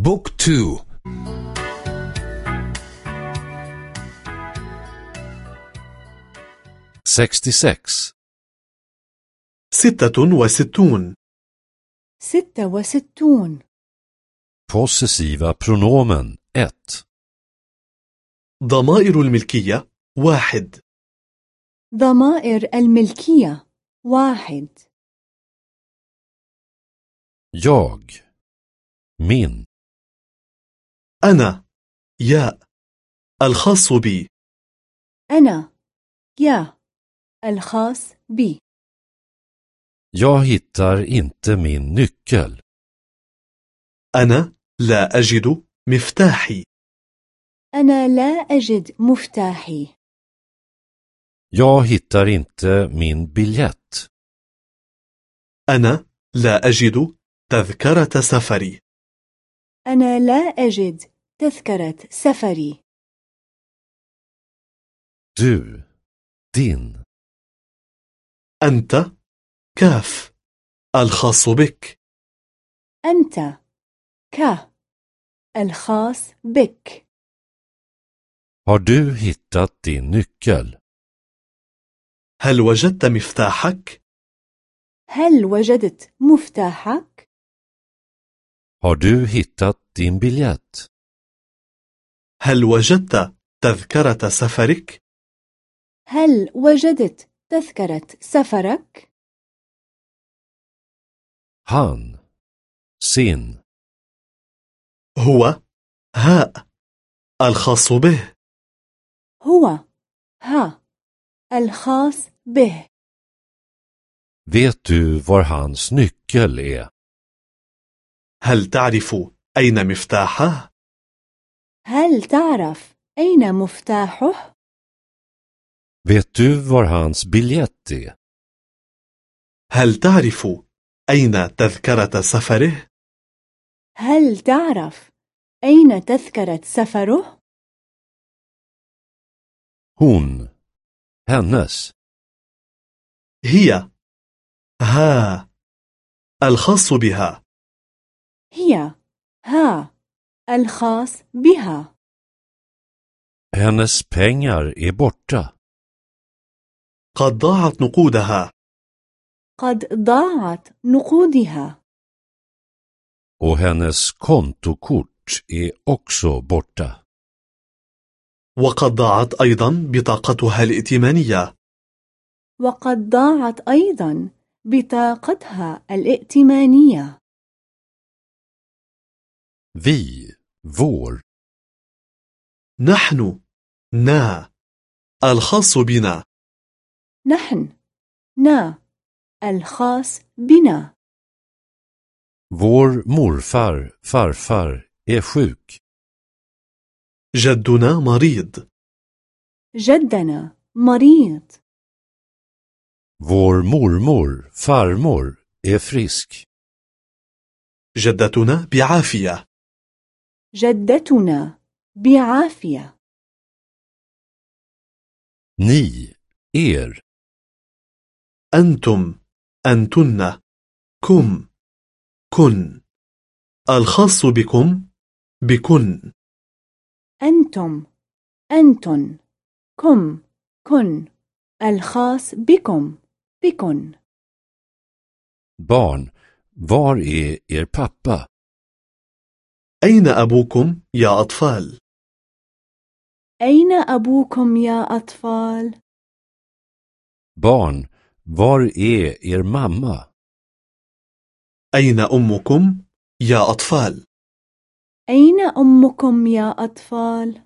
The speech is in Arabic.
بوك تو. sextio sex, ستة وستون. ستة وستون. Possessiva pronomen 1. ضمائر الملكية واحد. ضمائر الملكية واحد. Jag, min, أنا يا الخاص بي. أنا يا الخاص بي. Jag hittar inte min nyckel. أنا لا أجد مفتاحي. أنا لا أجد مفتاحي. Jag hittar inte min biljett. أنا لا أجد تذكرة سفري. أنا لا أجد تذكرة سفري Du, din, أنت كاف الخاص بك أنت ك الخاص بك har du hittat din nyckel? هل وجدت مفتاحك؟ هل وجدت مفتاحك؟ Har du hittat din biljett? هل وجدت تذكرة سفرك؟ هل وجدت تذكرة سفرك؟ Han, sin, هو هاء الخاص به هو ها الخاص به vet du var hans nyckel är? هل تعرف أين مفتاحه؟ هل تعرف أين مفتاحه؟ Vet du var hans biljett är? هل تعرف أين تذكرة سفره؟ هل تعرف أين تذكرة سفره؟ Hon, hennes, هي ها الخاص بها هي ها الخاص بها. Hennes pengar är borta. قد ضاعت نقودها. قد ضاعت نقودها. Och hennes kontokort är också borta. وقد ضاعت أيضا بطاقتها الائتمانية. وقد ضاعت أيضا بطاقتها الائتمانية. Vi, vår, نحن نا. الخاص بنا. نحن نا. الخاص بنا. Vår morfar, farfar är sjuk. جدنا مريض. جدنا مريض. Vår mormor, farmor är frisk. جدتنا بعافية. جدتنا بعافية. Ni, er, أنتم أنتن كم كن. الخاص بكم بكن. أنتم أنتن كم كن. الخاص بكم بكن. barn, var är er pappa? أين أبوكم يا أطفال؟ أين أبوكم يا أطفال؟ Barn, var är er mamma? أين أمكم يا أطفال؟ أين أمكم يا أطفال؟